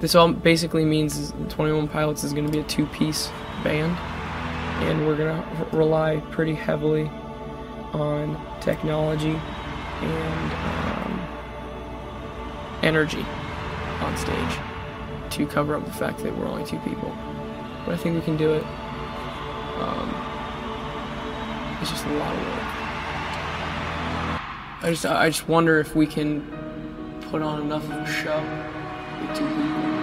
this all basically means 21 Pilots is going to be a two-piece band, and we're going to rely pretty heavily on technology and um, energy on stage to cover up the fact that we're only two people. But I think we can do it. Um, it's just a lot of work. I just I just wonder if we can put on enough of a show two people.